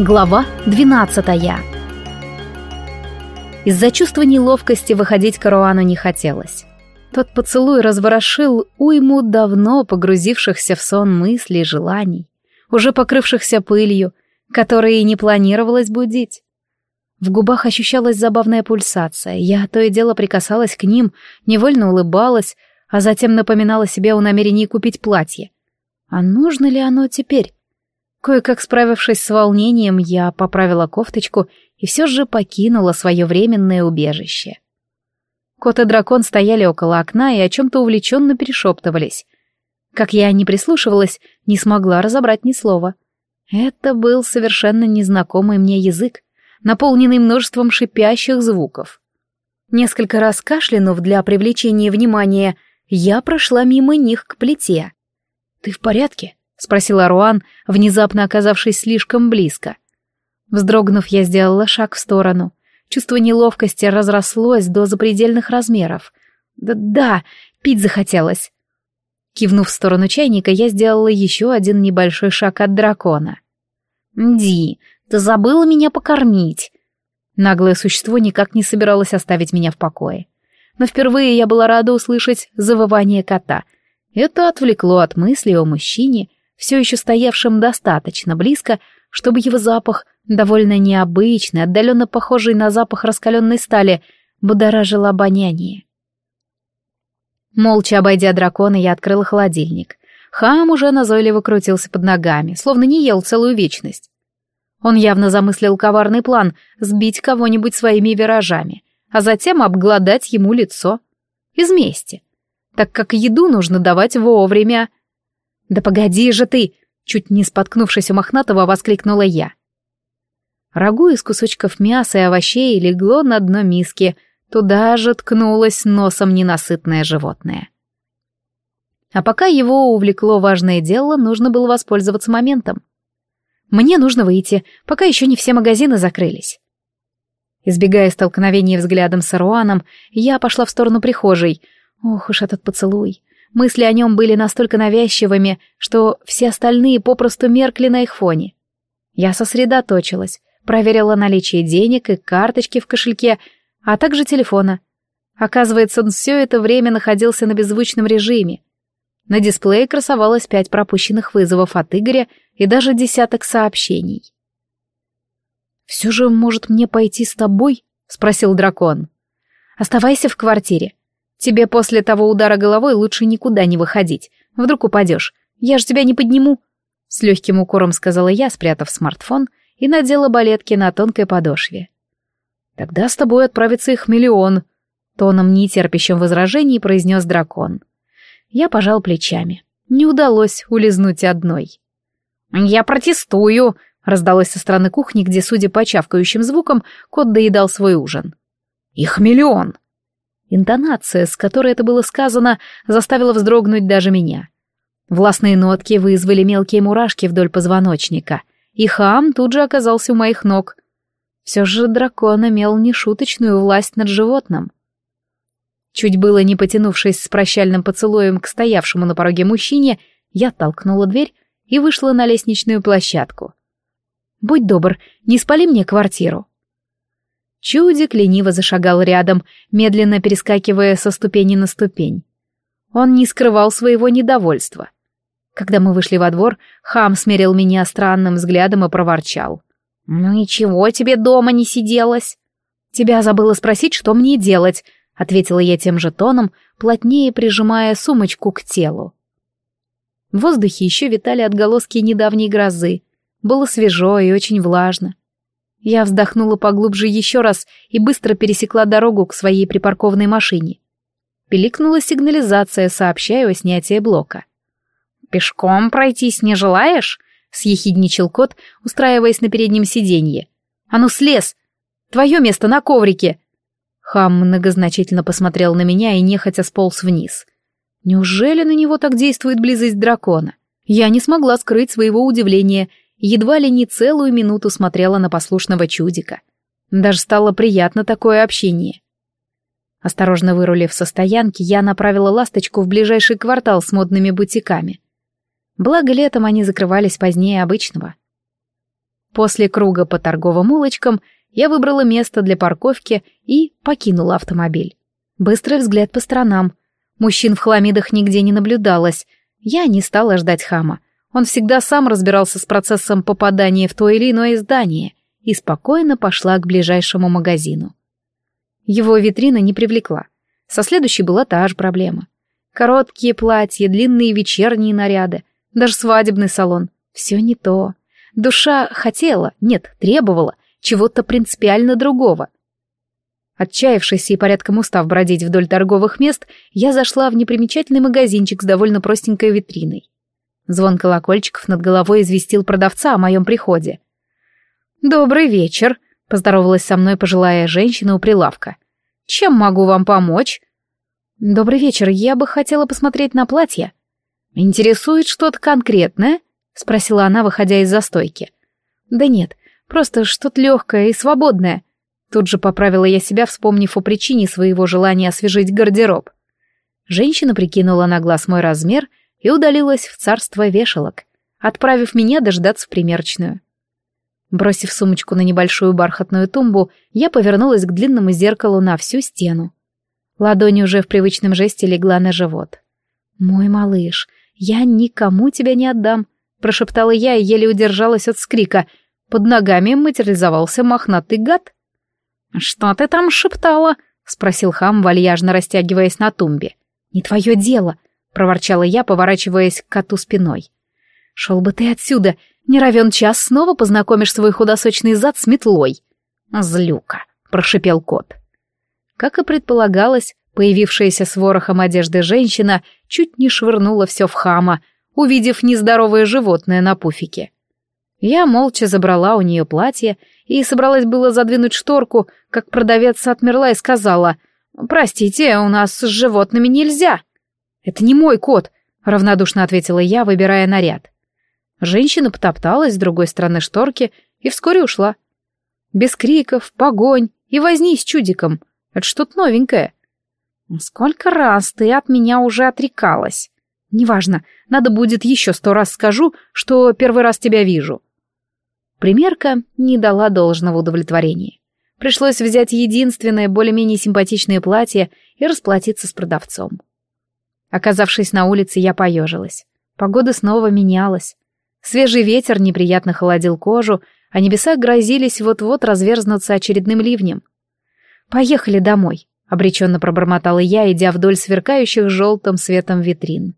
Глава 12 Из-за чувства неловкости выходить Каруану не хотелось. Тот поцелуй разворошил уйму давно погрузившихся в сон мыслей и желаний, уже покрывшихся пылью, которые и не планировалось будить. В губах ощущалась забавная пульсация, я то и дело прикасалась к ним, невольно улыбалась, а затем напоминала себе о намерении купить платье. А нужно ли оно теперь? Кое-как справившись с волнением, я поправила кофточку и все же покинула свое временное убежище. Кот и дракон стояли около окна и о чем-то увлеченно перешептывались. Как я не прислушивалась, не смогла разобрать ни слова. Это был совершенно незнакомый мне язык, наполненный множеством шипящих звуков. Несколько раз кашлянув для привлечения внимания, я прошла мимо них к плите. «Ты в порядке?» — спросила Руан, внезапно оказавшись слишком близко. Вздрогнув, я сделала шаг в сторону. Чувство неловкости разрослось до запредельных размеров. «Да, да пить захотелось». Кивнув в сторону чайника, я сделала еще один небольшой шаг от дракона. «Ди, ты забыла меня покормить!» Наглое существо никак не собиралось оставить меня в покое. Но впервые я была рада услышать завывание кота. Это отвлекло от мысли о мужчине, все еще стоявшим достаточно близко, чтобы его запах, довольно необычный, отдаленно похожий на запах раскаленной стали, будоражил обоняние. Молча обойдя дракона, я открыла холодильник. Хам уже назойливо крутился под ногами, словно не ел целую вечность. Он явно замыслил коварный план сбить кого-нибудь своими виражами, а затем обглодать ему лицо. Из мести. Так как еду нужно давать вовремя, «Да погоди же ты!» — чуть не споткнувшись у Мохнатого, воскликнула я. Рагу из кусочков мяса и овощей легло на дно миски, туда же ткнулось носом ненасытное животное. А пока его увлекло важное дело, нужно было воспользоваться моментом. Мне нужно выйти, пока еще не все магазины закрылись. Избегая столкновения взглядом с Аруаном, я пошла в сторону прихожей. Ох уж этот поцелуй. Мысли о нем были настолько навязчивыми, что все остальные попросту меркли на их фоне. Я сосредоточилась, проверила наличие денег и карточки в кошельке, а также телефона. Оказывается, он все это время находился на беззвучном режиме. На дисплее красовалось пять пропущенных вызовов от Игоря и даже десяток сообщений. «Все же, может, мне пойти с тобой?» — спросил дракон. «Оставайся в квартире. Тебе после того удара головой лучше никуда не выходить. Вдруг упадешь. Я же тебя не подниму. С легким укором сказала я, спрятав смартфон, и надела балетки на тонкой подошве. Тогда с тобой отправится их миллион. Тоном нетерпящим возражений произнес дракон. Я пожал плечами. Не удалось улизнуть одной. «Я протестую!» — раздалось со стороны кухни, где, судя по чавкающим звукам, кот доедал свой ужин. «Их миллион!» Интонация, с которой это было сказано, заставила вздрогнуть даже меня. Властные нотки вызвали мелкие мурашки вдоль позвоночника, и хам тут же оказался у моих ног. Все же дракон имел нешуточную власть над животным. Чуть было не потянувшись с прощальным поцелуем к стоявшему на пороге мужчине, я толкнула дверь и вышла на лестничную площадку. «Будь добр, не спали мне квартиру». Чудик лениво зашагал рядом, медленно перескакивая со ступени на ступень. Он не скрывал своего недовольства. Когда мы вышли во двор, хам смерил меня странным взглядом и проворчал. «Ну и чего тебе дома не сиделось?» «Тебя забыла спросить, что мне делать», — ответила я тем же тоном, плотнее прижимая сумочку к телу. В воздухе еще витали отголоски недавней грозы. Было свежо и очень влажно. Я вздохнула поглубже еще раз и быстро пересекла дорогу к своей припаркованной машине. Пиликнула сигнализация, сообщая о снятии блока. «Пешком пройтись не желаешь?» — съехидничал кот, устраиваясь на переднем сиденье. «А ну, слез! Твое место на коврике!» Хам многозначительно посмотрел на меня и нехотя сполз вниз. Неужели на него так действует близость дракона? Я не смогла скрыть своего удивления едва ли не целую минуту смотрела на послушного чудика. Даже стало приятно такое общение. Осторожно вырулив со стоянки, я направила ласточку в ближайший квартал с модными бутиками. Благо летом они закрывались позднее обычного. После круга по торговым улочкам я выбрала место для парковки и покинула автомобиль. Быстрый взгляд по сторонам. Мужчин в хламидах нигде не наблюдалось. Я не стала ждать хама. Он всегда сам разбирался с процессом попадания в то или иное здание и спокойно пошла к ближайшему магазину. Его витрина не привлекла. Со следующей была та же проблема. Короткие платья, длинные вечерние наряды, даже свадебный салон. Все не то. Душа хотела, нет, требовала чего-то принципиально другого. Отчаявшись и порядком устав бродить вдоль торговых мест, я зашла в непримечательный магазинчик с довольно простенькой витриной. Звон колокольчиков над головой известил продавца о моем приходе. «Добрый вечер», — поздоровалась со мной пожилая женщина у прилавка. «Чем могу вам помочь?» «Добрый вечер, я бы хотела посмотреть на платье». «Интересует что-то конкретное?» — спросила она, выходя из застойки. «Да нет, просто что-то легкое и свободное». Тут же поправила я себя, вспомнив о причине своего желания освежить гардероб. Женщина прикинула на глаз мой размер и удалилась в царство вешалок, отправив меня дождаться в примерочную. Бросив сумочку на небольшую бархатную тумбу, я повернулась к длинному зеркалу на всю стену. Ладонь уже в привычном жесте легла на живот. «Мой малыш, я никому тебя не отдам прошептала я и еле удержалась от скрика. Под ногами материализовался мохнатый гад. «Что ты там шептала?» — спросил хам, вальяжно растягиваясь на тумбе. «Не твое дело», — проворчала я, поворачиваясь к коту спиной. «Шел бы ты отсюда, не равен час снова познакомишь свой худосочный зад с метлой». «Злюка», — прошипел кот. Как и предполагалось, появившаяся с ворохом одежды женщина чуть не швырнула все в хама, увидев нездоровое животное на пуфике. Я молча забрала у нее платье и собралась было задвинуть шторку, как продавец отмерла и сказала, «Простите, у нас с животными нельзя». «Это не мой кот», — равнодушно ответила я, выбирая наряд. Женщина потопталась с другой стороны шторки и вскоре ушла. Без криков, погонь и возни с чудиком. Это что-то новенькое. «Сколько раз ты от меня уже отрекалась?» Неважно, надо будет еще сто раз скажу, что первый раз тебя вижу. Примерка не дала должного удовлетворения. Пришлось взять единственное более-менее симпатичное платье и расплатиться с продавцом. Оказавшись на улице, я поежилась. Погода снова менялась. Свежий ветер неприятно холодил кожу, а небеса грозились вот-вот разверзнуться очередным ливнем. «Поехали домой», — обреченно пробормотала я, идя вдоль сверкающих желтым светом витрин.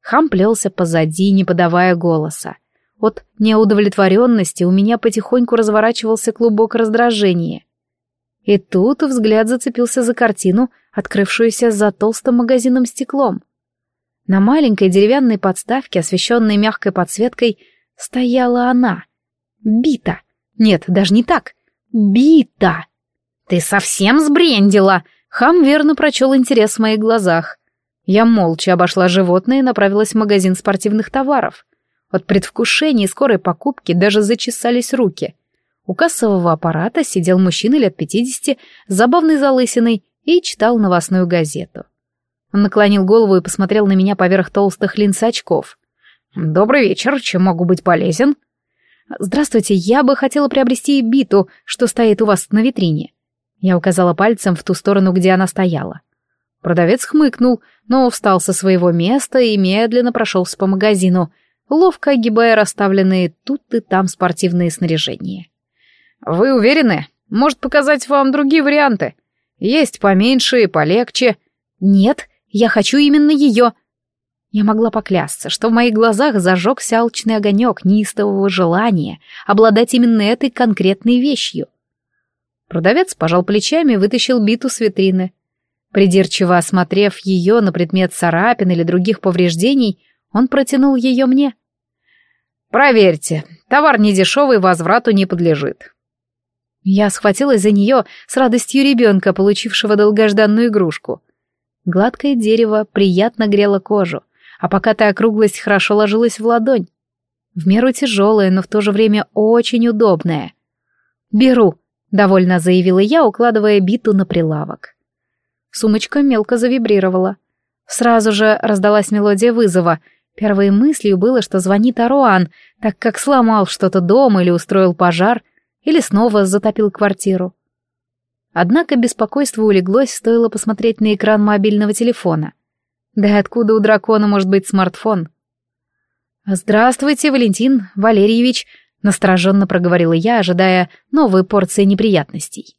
Хам плелся позади, не подавая голоса. От неудовлетворенности у меня потихоньку разворачивался клубок раздражения. И тут взгляд зацепился за картину, открывшуюся за толстым магазинным стеклом. На маленькой деревянной подставке, освещенной мягкой подсветкой, стояла она. Бита. Нет, даже не так. Бита. «Ты совсем сбрендила!» Хам верно прочел интерес в моих глазах. Я молча обошла животное и направилась в магазин спортивных товаров. От предвкушения и скорой покупки даже зачесались руки. У кассового аппарата сидел мужчина лет пятидесяти с забавной залысиной и читал новостную газету. Он наклонил голову и посмотрел на меня поверх толстых линз очков. «Добрый вечер, чем могу быть полезен?» «Здравствуйте, я бы хотела приобрести биту, что стоит у вас на витрине». Я указала пальцем в ту сторону, где она стояла. Продавец хмыкнул, но встал со своего места и медленно прошелся по магазину, ловко огибая расставленные тут и там спортивные снаряжения. «Вы уверены? Может показать вам другие варианты? Есть поменьше и полегче». «Нет, я хочу именно ее». Я могла поклясться, что в моих глазах зажегся алчный огонек неистового желания обладать именно этой конкретной вещью. Продавец пожал плечами и вытащил биту с витрины. Придирчиво осмотрев ее на предмет царапин или других повреждений, он протянул ее мне. «Проверьте, товар недешевый, возврату не подлежит». Я схватилась за нее с радостью ребенка, получившего долгожданную игрушку. Гладкое дерево приятно грело кожу, а покатая округлость хорошо ложилась в ладонь. В меру тяжелая, но в то же время очень удобная. «Беру», — довольно заявила я, укладывая биту на прилавок. Сумочка мелко завибрировала. Сразу же раздалась мелодия вызова. Первой мыслью было, что звонит Аруан, так как сломал что-то дома или устроил пожар, или снова затопил квартиру. Однако беспокойство улеглось, стоило посмотреть на экран мобильного телефона. Да откуда у дракона может быть смартфон? «Здравствуйте, Валентин Валерьевич», — настороженно проговорила я, ожидая новой порции неприятностей.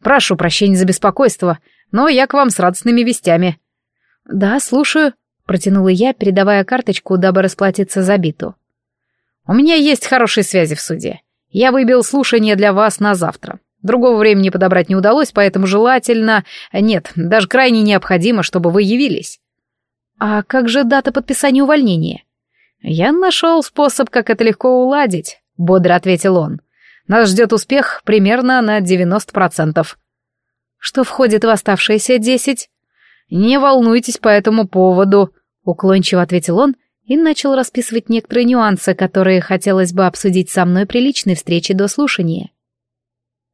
«Прошу прощения за беспокойство, но я к вам с радостными вестями». «Да, слушаю», — протянула я, передавая карточку, дабы расплатиться за биту. «У меня есть хорошие связи в суде. Я выбил слушание для вас на завтра. Другого времени подобрать не удалось, поэтому желательно... Нет, даже крайне необходимо, чтобы вы явились». «А как же дата подписания увольнения?» «Я нашел способ, как это легко уладить», — бодро ответил он. «Нас ждет успех примерно на 90%. «Что входит в оставшиеся десять?» «Не волнуйтесь по этому поводу», — уклончиво ответил он и начал расписывать некоторые нюансы, которые хотелось бы обсудить со мной при личной встрече до слушания.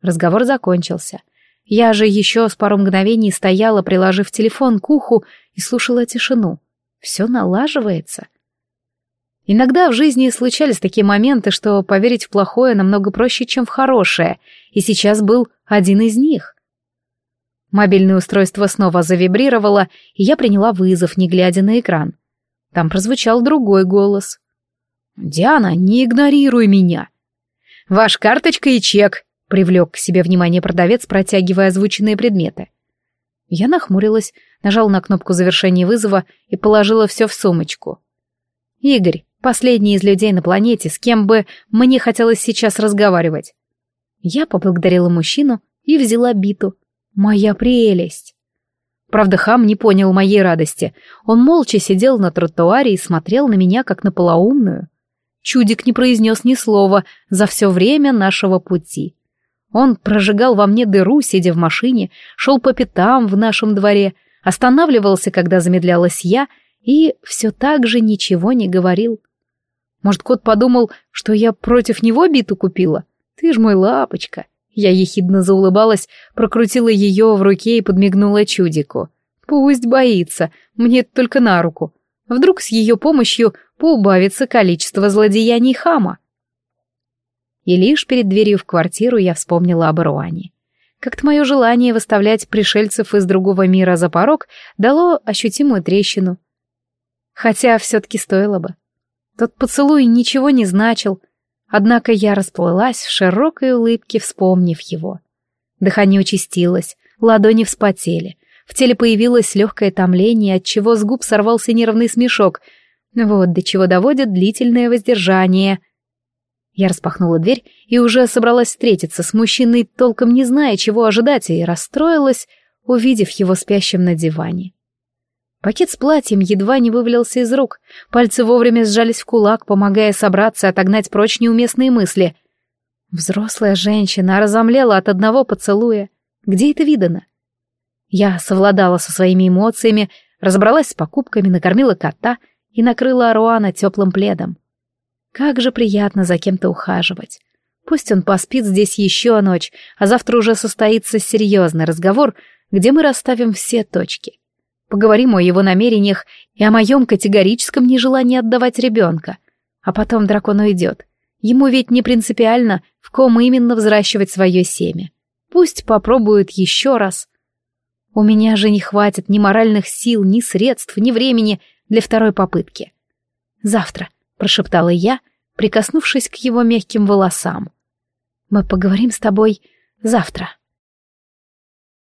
Разговор закончился. Я же еще с пару мгновений стояла, приложив телефон к уху, и слушала тишину. Все налаживается. Иногда в жизни случались такие моменты, что поверить в плохое намного проще, чем в хорошее, и сейчас был один из них. Мобильное устройство снова завибрировало, и я приняла вызов, не глядя на экран. Там прозвучал другой голос. «Диана, не игнорируй меня!» «Ваш карточка и чек!» — привлек к себе внимание продавец, протягивая озвученные предметы. Я нахмурилась, нажал на кнопку завершения вызова и положила все в сумочку. «Игорь, последний из людей на планете, с кем бы мне хотелось сейчас разговаривать». Я поблагодарила мужчину и взяла биту. «Моя прелесть!» Правда, хам не понял моей радости. Он молча сидел на тротуаре и смотрел на меня, как на полоумную. Чудик не произнес ни слова за все время нашего пути. Он прожигал во мне дыру, сидя в машине, шел по пятам в нашем дворе, останавливался, когда замедлялась я, и все так же ничего не говорил. Может, кот подумал, что я против него биту купила? Ты ж мой лапочка. Я ехидно заулыбалась, прокрутила ее в руке и подмигнула чудику. Пусть боится, мне только на руку. Вдруг с ее помощью поубавится количество злодеяний хама. И лишь перед дверью в квартиру я вспомнила об Ируане. Как-то мое желание выставлять пришельцев из другого мира за порог дало ощутимую трещину. Хотя все-таки стоило бы. Тот поцелуй ничего не значил, однако я расплылась в широкой улыбке, вспомнив его. Дыхание участилось, ладони вспотели, в теле появилось легкое томление, от чего с губ сорвался нервный смешок. Вот до чего доводит длительное воздержание — я распахнула дверь и уже собралась встретиться с мужчиной, толком не зная, чего ожидать, и расстроилась, увидев его спящим на диване. Пакет с платьем едва не вывалился из рук, пальцы вовремя сжались в кулак, помогая собраться и отогнать прочь неуместные мысли. Взрослая женщина разомлела от одного поцелуя. Где это видано? Я совладала со своими эмоциями, разобралась с покупками, накормила кота и накрыла Аруана теплым пледом. Как же приятно за кем-то ухаживать. Пусть он поспит здесь еще ночь, а завтра уже состоится серьезный разговор, где мы расставим все точки. Поговорим о его намерениях и о моем категорическом нежелании отдавать ребенка. А потом дракон уйдет. Ему ведь не принципиально, в ком именно взращивать свое семя. Пусть попробует еще раз. У меня же не хватит ни моральных сил, ни средств, ни времени для второй попытки. Завтра — прошептала я, прикоснувшись к его мягким волосам. «Мы поговорим с тобой завтра».